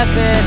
happen